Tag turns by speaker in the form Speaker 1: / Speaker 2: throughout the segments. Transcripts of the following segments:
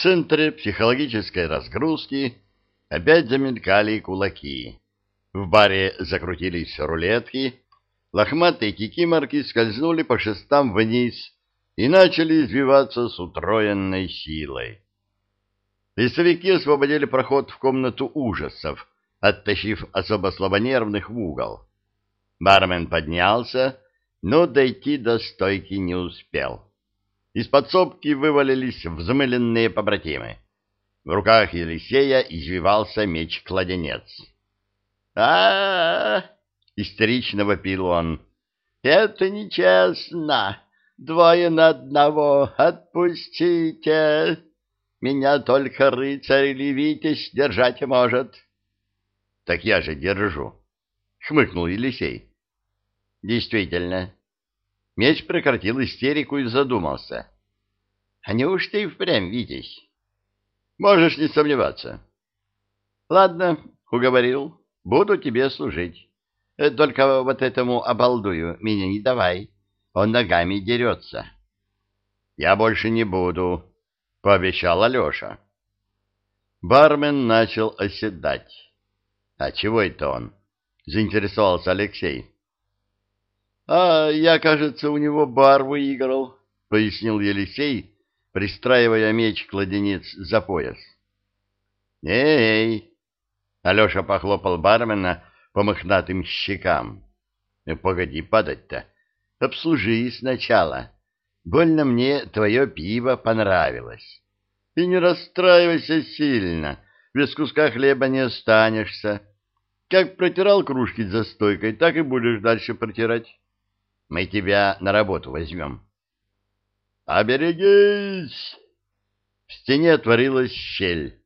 Speaker 1: В центре психологической разгрузки опять замелькали кулаки. В баре закрутились рулетки, лохматые кикиморки скользнули по шестам вниз и начали извиваться с утроенной силой. Лесовики освободили проход в комнату ужасов, оттащив особо слабонервных в угол. Бармен поднялся, но дойти до стойки не успел. Из подсобки вывалились взмыленные побратимы. В руках Елисея извивался меч-кладенец. а, -а, -а истерично вопил он. «Это нечестно! Двое на одного! Отпустите! Меня только рыцарь витязь держать может!» «Так я же держу!» — хмыкнул Елисей. «Действительно, Меч прекратил истерику и задумался. — А неужто и впрямь видишь? — Можешь не сомневаться. — Ладно, уговорил, буду тебе служить. Э, только вот этому обалдую меня не давай, он ногами дерется. — Я больше не буду, — пообещал Алеша. Бармен начал оседать. — А чего это он? — заинтересовался Алексей. А я, кажется, у него бар выиграл, — пояснил Елисей, пристраивая меч-кладенец за пояс. «Эй!» — Алеша похлопал бармена по мохнатым щекам. «Э, «Погоди падать-то. Обслужи сначала. Больно мне твое пиво понравилось. И не расстраивайся сильно, без куска хлеба не останешься. Как протирал кружки за стойкой, так и будешь дальше протирать». Мы тебя на работу возьмем. «Оберегись!» В стене отворилась щель.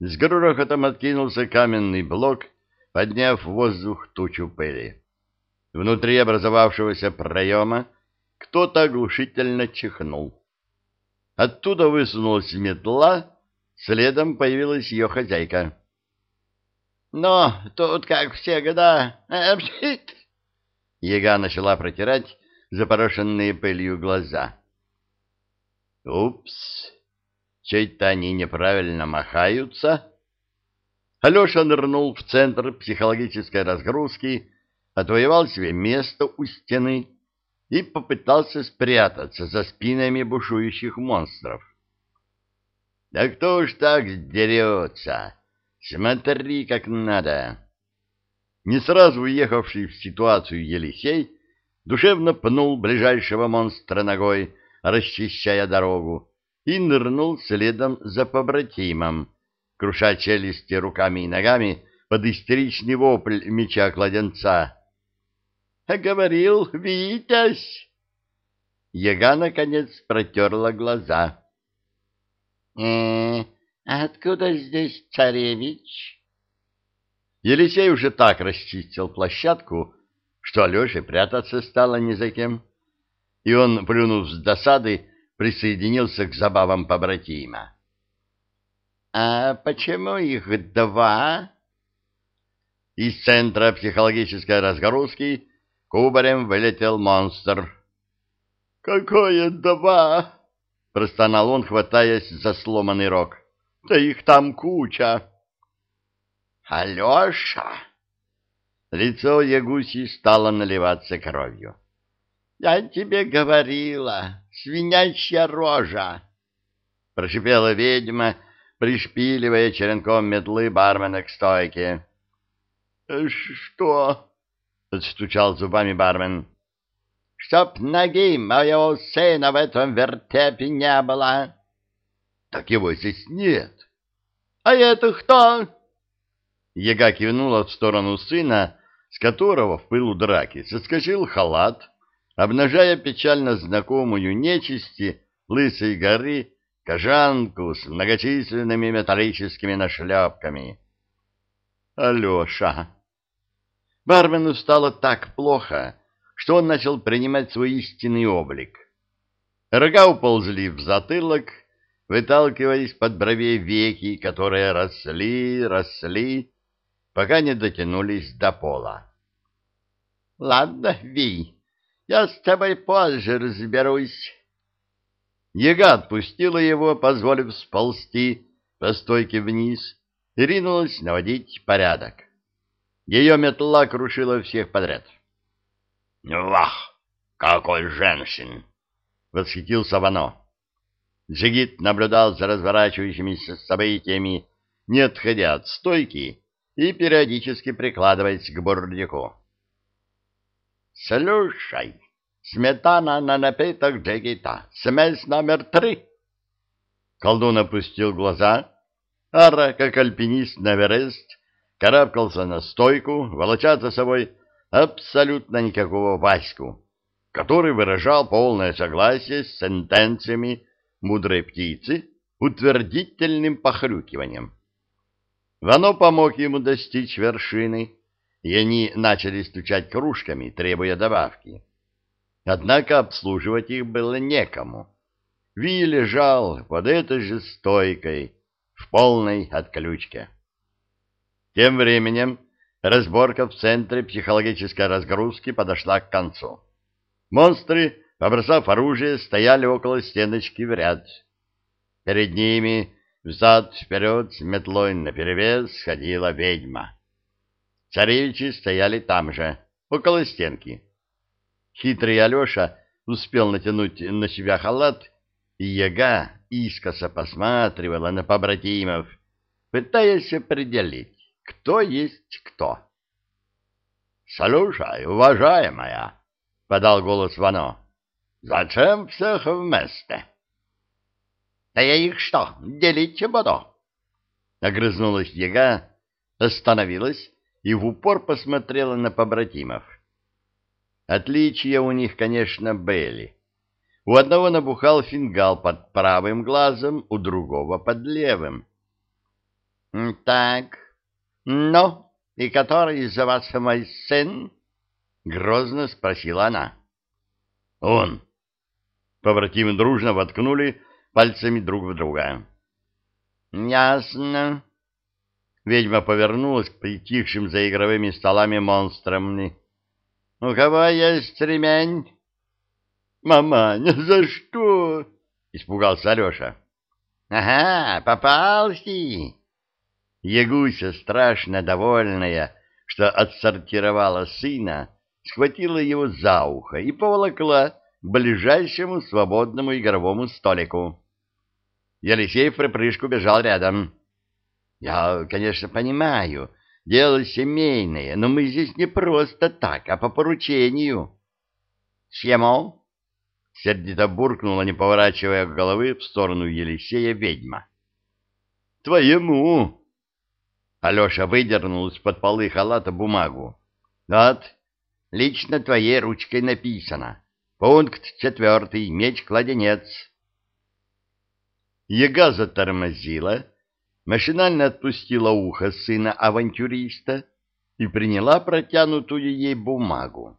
Speaker 1: С грохотом откинулся каменный блок, подняв в воздух тучу пыли. Внутри образовавшегося проема кто-то оглушительно чихнул. Оттуда высунулась метла, следом появилась ее хозяйка. — Ну, тут как всегда. Ега начала протирать запорошенные пылью глаза. «Упс! Чей-то они неправильно махаются?» Алеша нырнул в центр психологической разгрузки, отвоевал себе место у стены и попытался спрятаться за спинами бушующих монстров. «Да кто ж так дерется? Смотри, как надо!» Не сразу уехавший в ситуацию Елисей душевно пнул ближайшего монстра ногой, расчищая дорогу, и нырнул следом за побратимом, круша челюсти руками и ногами под истеричный вопль меча-кладенца. — Говорил, Витязь! Яга, наконец, протерла глаза. — Э, откуда здесь царевич? Елисей уже так расчистил площадку, что Алёше прятаться стало не за кем. И он, плюнув с досады, присоединился к забавам побратима. — А почему их два? Из центра психологической разгрузки кубарем вылетел монстр. — Какое два? — простонал он, хватаясь за сломанный рог. — Да их там куча. Алеша! Лицо Ягуси стало наливаться кровью. Я тебе говорила, свинячья рожа! Прошипела ведьма, пришпиливая черенком метлы бармена к стойке. Что? Подстучал зубами бармен. Чтоб ноги моего сына в этом вертепе не было. Так его здесь нет. А это кто? Яга кивнула в сторону сына, с которого в пылу драки соскочил халат, обнажая печально знакомую нечисти лысой горы кожанку с многочисленными металлическими нашлепками. Алеша! Бармену стало так плохо, что он начал принимать свой истинный облик. Рога уползли в затылок, выталкиваясь под бровей веки, которые росли, росли, пока не дотянулись до пола. — Ладно, Ви, я с тобой позже разберусь. Яга отпустила его, позволив сползти по стойке вниз, и ринулась наводить порядок. Ее метла крушила всех подряд. — Вах, какой женщин! — восхитился Вано. Джигит наблюдал за разворачивающимися событиями, не отходя от стойки и периодически прикладываясь к бурдюку. — Слушай, сметана на напиток Джигита, смесь номер три. Колдун опустил глаза. Ара, как альпинист на Эверест, карабкался на стойку, волоча за собой абсолютно никакого Ваську, который выражал полное согласие с сентенциями мудрой птицы утвердительным похрюкиванием. Вано помог ему достичь вершины, и они начали стучать кружками, требуя добавки. Однако обслуживать их было некому. Ви лежал под этой же стойкой в полной отключке. Тем временем разборка в центре психологической разгрузки подошла к концу. Монстры побросав оружие, стояли около стеночки в ряд. Перед ними взад-вперед с метлой наперевес ходила ведьма. Царевичи стояли там же, около стенки. Хитрый Алеша успел натянуть на себя халат, и яга искоса посматривала на побратимов, пытаясь определить, кто есть кто. — Слушай, уважаемая, — подал голос Вано, Зачем всех вместе? — Да я их что, делить буду? Огрызнулась яга, остановилась и в упор посмотрела на побратимов. Отличия у них, конечно, были. У одного набухал фингал под правым глазом, у другого под левым. — Так, ну, и который из вас мой сын? — грозно спросила она. — Он, Побратимы дружно воткнули пальцами друг в друга. «Ясно». Ведьма повернулась к притихшим за игровыми столами монстрам. «У кого есть ремень?» «Маманя, за что?» — испугался Алеша. «Ага, попался!» Ягуся, страшно довольная, что отсортировала сына, схватила его за ухо и поволокла к ближайшему свободному игровому столику. Елисей в припрыжку бежал рядом. — Я, конечно, понимаю, дело семейное, но мы здесь не просто так, а по поручению. — Чему? — сердито буркнула, не поворачивая головы в сторону Елисея ведьма. — Твоему! Алеша выдернул из-под полы халата бумагу. — Вот, лично твоей ручкой написано. Пункт четвертый. Меч-кладенец. Яга затормозила, машинально отпустила ухо сына авантюриста и приняла протянутую ей бумагу.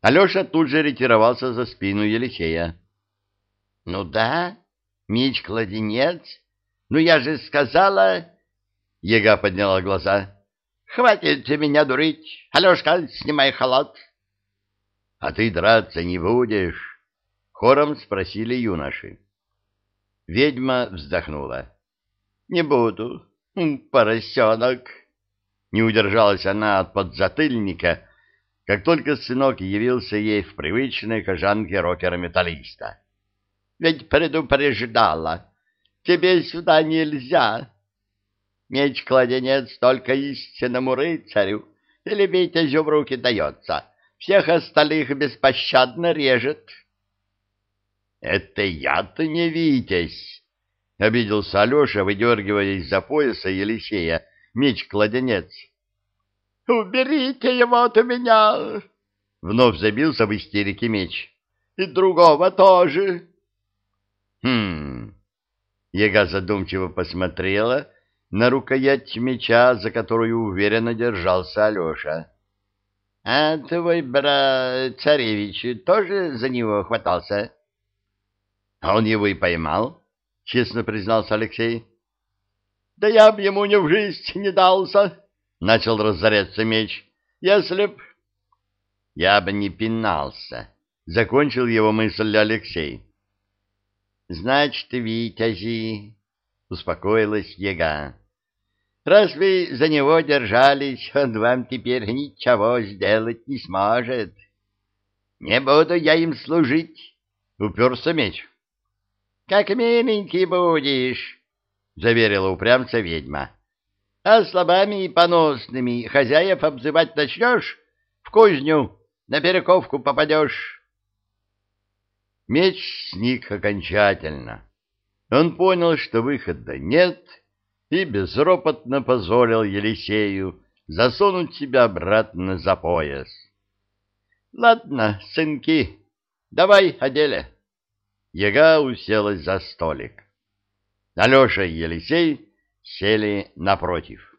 Speaker 1: Алеша тут же ретировался за спину Елисея. — Ну да, меч-кладенец. Ну я же сказала... Яга подняла глаза. — Хватит меня дурить. Алешка, снимай халат. — а ты драться не будешь? — хором спросили юноши. Ведьма вздохнула. — Не буду, поросенок. Не удержалась она от подзатыльника, как только сынок явился ей в привычной кожанке рокера-металлиста. — Ведь предупреждала. Тебе сюда нельзя. Меч-кладенец только истинному рыцарю или витязю в руки дается. — всех остальных беспощадно режет. — Это я-то не Витязь! — обиделся Алеша, выдергивая из-за пояса Елисея меч-кладенец. — Уберите его от меня! — вновь забился в истерике меч. — И другого тоже. — Хм... Яга задумчиво посмотрела на рукоять меча, за которую уверенно держался Алеша. — А твой брат царевич тоже за него хватался? — А он его и поймал, — честно признался Алексей. — Да я б ему ни в жизнь не дался, — начал разоряться меч, — если б... — Я бы не пинался, — закончил его мысль Алексей. — значит, витязи, — успокоилась яга. — Раз вы за него держались, он вам теперь ничего сделать не сможет. — Не буду я им служить, — уперся меч. — Как миленький будешь, — заверила упрямца ведьма. — А слабами и поносными хозяев обзывать начнешь, в кузню на перековку попадешь. Меч сник окончательно. Он понял, что выхода нет, и безропотно позволил Елисею засунуть себя обратно за пояс. — Ладно, сынки, давай о деле. Яга уселась за столик. Алеша и Елисей сели напротив.